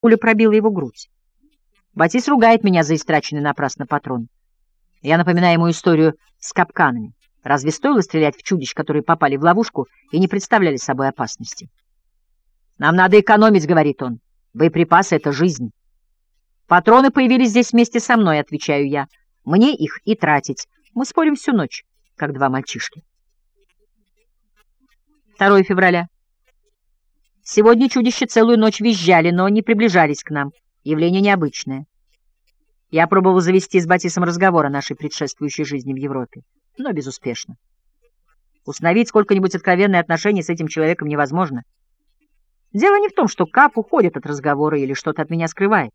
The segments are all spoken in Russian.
Пуля пробила его грудь. Батис ругает меня за истраченный напрасно патрон. Я напоминаю ему историю с капканами. Разве стоило стрелять в чудищ, которые попали в ловушку и не представляли собой опасности? «Нам надо экономить», — говорит он. «Боеприпасы — это жизнь». «Патроны появились здесь вместе со мной», — отвечаю я. «Мне их и тратить. Мы спорим всю ночь, как два мальчишки». 2 февраля. Сегодня чудища целую ночь визжали, но не приближались к нам. Явление необычное. Я пробовал завести с Батисом разговор о нашей предшествующей жизни в Европе, но безуспешно. Установить сколько-нибудь откровенное отношение с этим человеком невозможно. Дело не в том, что Кап уходит от разговора или что-то от меня скрывает.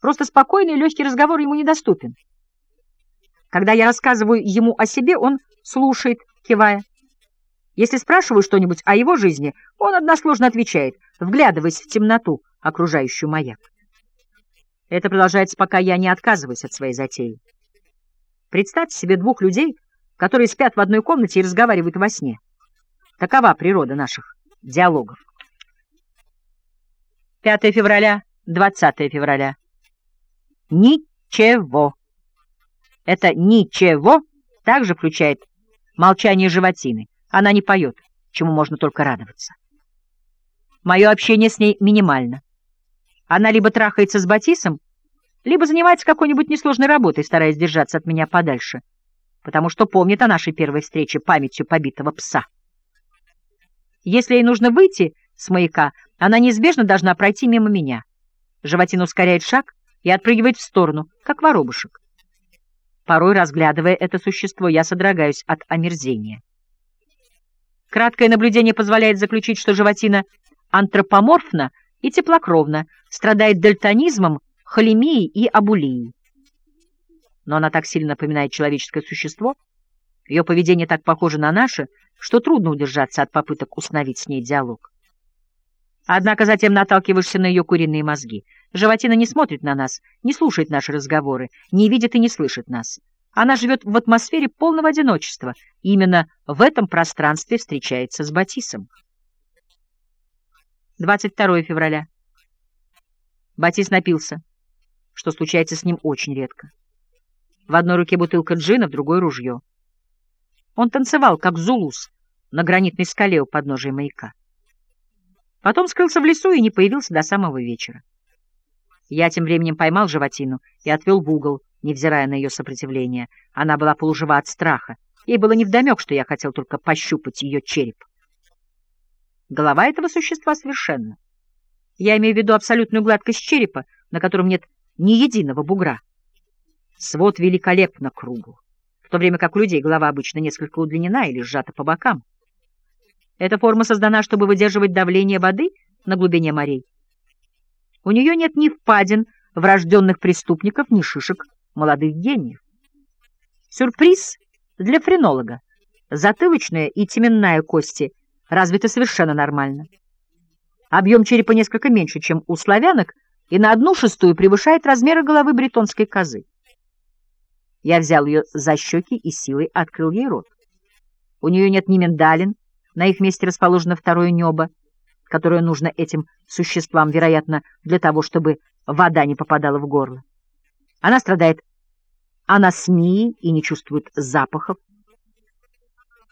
Просто спокойный и легкий разговор ему недоступен. Когда я рассказываю ему о себе, он слушает, кивая. Если спрашиваю что-нибудь о его жизни, он односложно отвечает, вглядываясь в темноту, окружающую маяк. Это продолжается, пока я не отказываюсь от своей затеи. Представьте себе двух людей, которые спят в одной комнате и разговаривают во сне. Такова природа наших диалогов. 5 февраля, 20 февраля. Ничего. Это «ничего» также включает молчание животины. Она не поет, чему можно только радоваться. Мое общение с ней минимально. Она либо трахается с Батисом, либо занимается какой-нибудь несложной работой, стараясь держаться от меня подальше, потому что помнит о нашей первой встрече памятью побитого пса. Если ей нужно выйти с маяка, она неизбежно должна пройти мимо меня. Животина ускоряет шаг и отпрыгивает в сторону, как воробушек. Порой, разглядывая это существо, я содрогаюсь от омерзения. Краткое наблюдение позволяет заключить, что животина антропоморфна и теплокровна, страдает дальтонизмом, холемией и абулией. Но она так сильно напоминает человеческое существо, ее поведение так похоже на наше, что трудно удержаться от попыток установить с ней диалог. Однако затем наталкиваешься на ее куриные мозги. Животина не смотрит на нас, не слушает наши разговоры, не видит и не слышит нас. Она живет в атмосфере полного одиночества. Именно в этом пространстве встречается с Батисом. 22 февраля. Батис напился, что случается с ним очень редко. В одной руке бутылка джина, в другой — ружье. Он танцевал, как зулус, на гранитной скале у подножия маяка. Потом скрылся в лесу и не появился до самого вечера. Я тем временем поймал животину и отвел в угол, невзирая на ее сопротивление. Она была полужива от страха. Ей было невдомек, что я хотел только пощупать ее череп. Голова этого существа совершенна. Я имею в виду абсолютную гладкость черепа, на котором нет ни единого бугра. Свод великолепно кругл, в то время как у людей голова обычно несколько удлинена или сжата по бокам. Эта форма создана, чтобы выдерживать давление воды на глубине морей. У нее нет ни впадин, врожденных преступников, ни шишек молодых гениев. Сюрприз для френолога. Затылочная и теменная кости развиты совершенно нормально. Объем черепа несколько меньше, чем у славянок, и на одну шестую превышает размеры головы бретонской козы. Я взял ее за щеки и силой открыл ей рот. У нее нет ни миндалин, на их месте расположено второе небо, которое нужно этим существам, вероятно, для того, чтобы вода не попадала в горло. Она страдает анасмией и не чувствует запахов.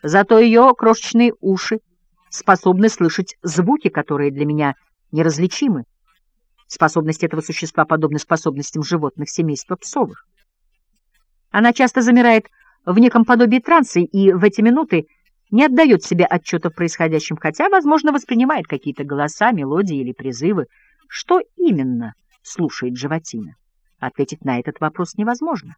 Зато ее крошечные уши способны слышать звуки, которые для меня неразличимы. Способности этого существа подобны способностям животных семейства псовых. Она часто замирает в неком подобии транса и в эти минуты не отдает себе отчета в происходящем, хотя, возможно, воспринимает какие-то голоса, мелодии или призывы. Что именно слушает животина? Ответить на этот вопрос невозможно.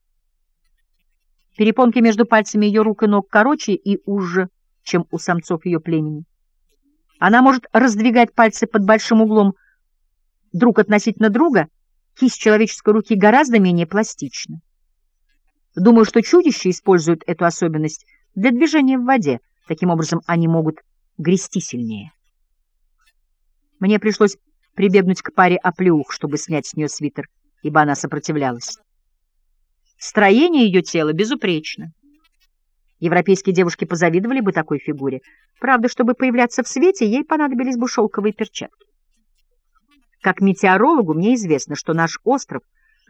Перепонки между пальцами ее рук и ног короче и уже, чем у самцов ее племени. Она может раздвигать пальцы под большим углом друг относительно друга, кисть человеческой руки гораздо менее пластична. Думаю, что чудища используют эту особенность для движения в воде, таким образом они могут грести сильнее. Мне пришлось прибегнуть к паре оплеух, чтобы снять с нее свитер, ибо она сопротивлялась. Строение ее тела безупречно. Европейские девушки позавидовали бы такой фигуре. Правда, чтобы появляться в свете, ей понадобились бы шелковые перчатки. Как метеорологу мне известно, что наш остров